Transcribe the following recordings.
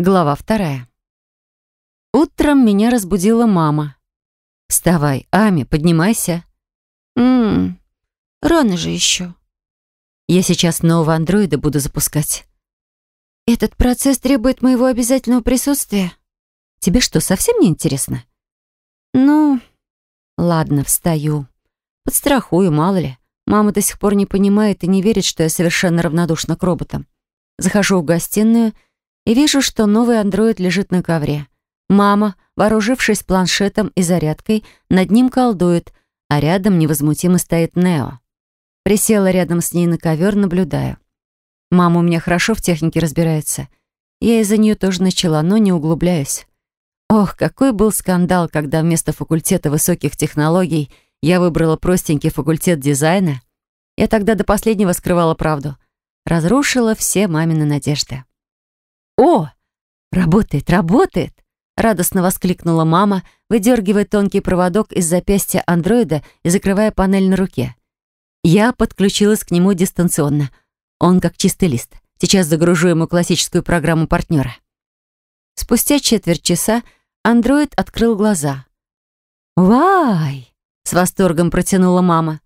Глава вторая. Утром меня разбудила мама. «Вставай, Ами, поднимайся». «Ммм, рано же еще». «Я сейчас нового андроида буду запускать». «Этот процесс требует моего обязательного присутствия?» «Тебе что, совсем не интересно?» «Ну...» «Ладно, встаю. Подстрахую, мало ли. Мама до сих пор не понимает и не верит, что я совершенно равнодушна к роботам. Захожу в гостиную и вижу, что новый андроид лежит на ковре. Мама, вооружившись планшетом и зарядкой, над ним колдует, а рядом невозмутимо стоит Нео. Присела рядом с ней на ковер, наблюдаю. Мама у меня хорошо в технике разбирается. Я из-за нее тоже начала, но не углубляюсь. Ох, какой был скандал, когда вместо факультета высоких технологий я выбрала простенький факультет дизайна. Я тогда до последнего скрывала правду. Разрушила все мамины надежды. «О, работает, работает!» Радостно воскликнула мама, выдергивая тонкий проводок из запястья андроида и закрывая панель на руке. Я подключилась к нему дистанционно. Он как чистый лист. Сейчас загружу ему классическую программу партнера. Спустя четверть часа андроид открыл глаза. «Вай!» — с восторгом протянула мама.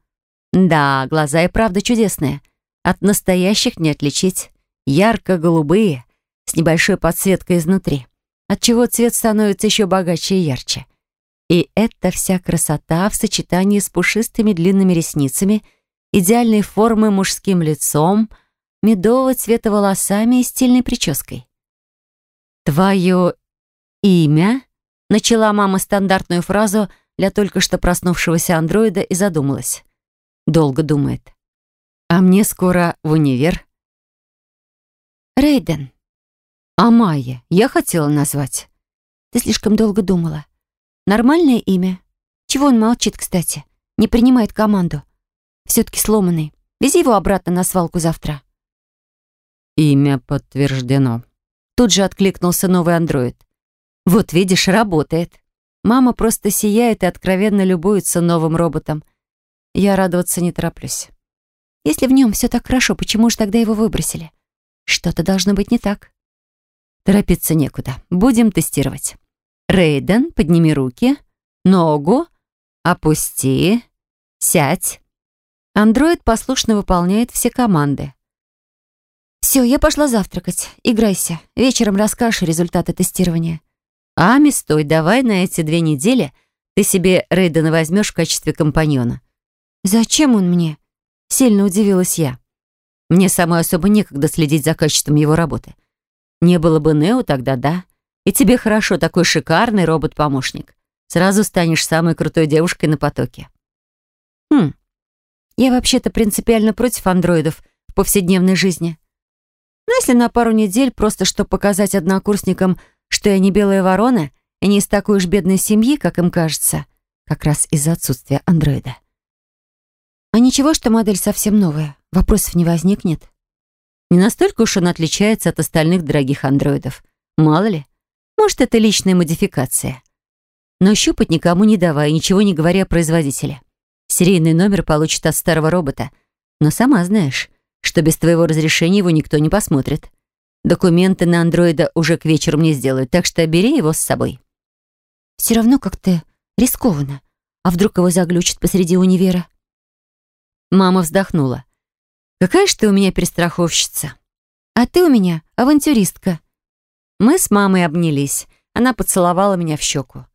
«Да, глаза и правда чудесные. От настоящих не отличить. Ярко-голубые, с небольшой подсветкой изнутри, отчего цвет становится еще богаче и ярче. И эта вся красота в сочетании с пушистыми длинными ресницами, идеальной формы мужским лицом, медового цвета волосами и стильной прической. «Твое имя?» — начала мама стандартную фразу для только что проснувшегося андроида и задумалась. Долго думает. «А мне скоро в универ». «Рейден», а Майя я хотела назвать. Ты слишком долго думала. Нормальное имя. Чего он молчит, кстати? Не принимает команду. Все-таки сломанный. Вези его обратно на свалку завтра. Имя подтверждено. Тут же откликнулся новый андроид. Вот видишь, работает. Мама просто сияет и откровенно любуется новым роботом. Я радоваться не тороплюсь. Если в нем все так хорошо, почему же тогда его выбросили? Что-то должно быть не так. Торопиться некуда. Будем тестировать. Рейден, подними руки. Ногу. Опусти. Сядь. Андроид послушно выполняет все команды. «Все, я пошла завтракать. Играйся. Вечером расскажешь результаты тестирования». «Ами, стой, давай на эти две недели ты себе Рейдена возьмешь в качестве компаньона». «Зачем он мне?» Сильно удивилась я. Мне самой особо некогда следить за качеством его работы. Не было бы Нео тогда, да? И тебе хорошо, такой шикарный робот-помощник. Сразу станешь самой крутой девушкой на потоке. Хм, я вообще-то принципиально против андроидов в повседневной жизни. Но если на пару недель, просто чтобы показать однокурсникам, что я не белая ворона и не из такой уж бедной семьи, как им кажется, как раз из-за отсутствия андроида. А ничего, что модель совсем новая, вопросов не возникнет. Не настолько уж он отличается от остальных дорогих андроидов. Мало ли. Может, это личная модификация. Но щупать никому не давай, ничего не говоря о производителе. Серийный номер получит от старого робота. Но сама знаешь, что без твоего разрешения его никто не посмотрит. Документы на андроида уже к вечеру мне сделают, так что бери его с собой. Все равно как-то рискованно. А вдруг его заглючат посреди универа? Мама вздохнула. Какая ж ты у меня перестраховщица. А ты у меня авантюристка. Мы с мамой обнялись. Она поцеловала меня в щеку.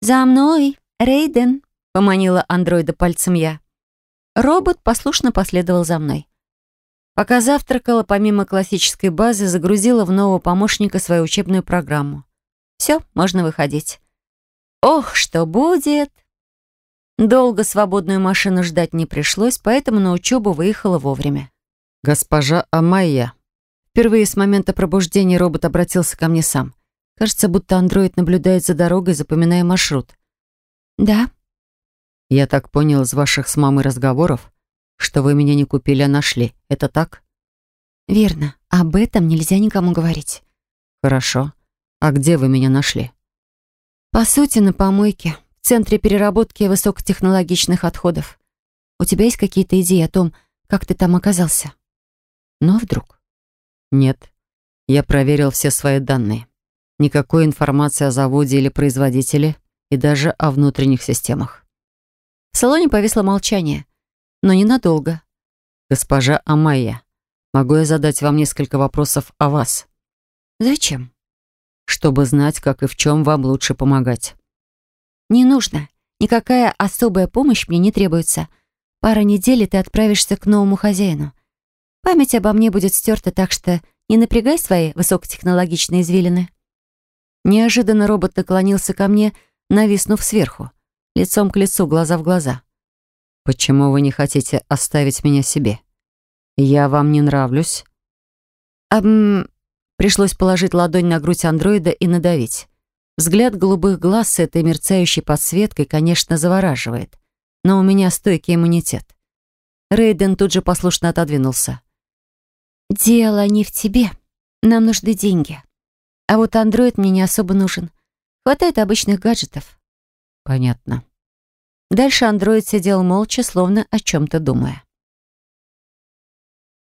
«За мной, Рейден», — поманила андроида пальцем я. Робот послушно последовал за мной. Пока завтракала, помимо классической базы, загрузила в нового помощника свою учебную программу. Все, можно выходить. Ох, что будет! Долго свободную машину ждать не пришлось, поэтому на учебу выехала вовремя. «Госпожа Амайя». Впервые с момента пробуждения робот обратился ко мне сам. Кажется, будто андроид наблюдает за дорогой, запоминая маршрут. «Да». «Я так понял из ваших с мамой разговоров, что вы меня не купили, а нашли. Это так?» «Верно. Об этом нельзя никому говорить». «Хорошо. А где вы меня нашли?» «По сути, на помойке в Центре переработки высокотехнологичных отходов. У тебя есть какие-то идеи о том, как ты там оказался? Но вдруг? Нет. Я проверил все свои данные. Никакой информации о заводе или производителе и даже о внутренних системах. В салоне повисло молчание, но ненадолго. Госпожа Амайя, могу я задать вам несколько вопросов о вас? Зачем? Чтобы знать, как и в чем вам лучше помогать. Не нужно. Никакая особая помощь мне не требуется. Пара недель, и ты отправишься к новому хозяину. Память обо мне будет стерта, так что не напрягай свои высокотехнологичные извилины. Неожиданно робот наклонился ко мне, нависнув сверху, лицом к лицу, глаза в глаза. «Почему вы не хотите оставить меня себе? Я вам не нравлюсь?» «Ам...» Пришлось положить ладонь на грудь андроида и надавить. Взгляд голубых глаз с этой мерцающей подсветкой, конечно, завораживает. Но у меня стойкий иммунитет. Рейден тут же послушно отодвинулся. «Дело не в тебе. Нам нужны деньги. А вот андроид мне не особо нужен. Хватает обычных гаджетов». «Понятно». Дальше андроид сидел молча, словно о чем-то думая.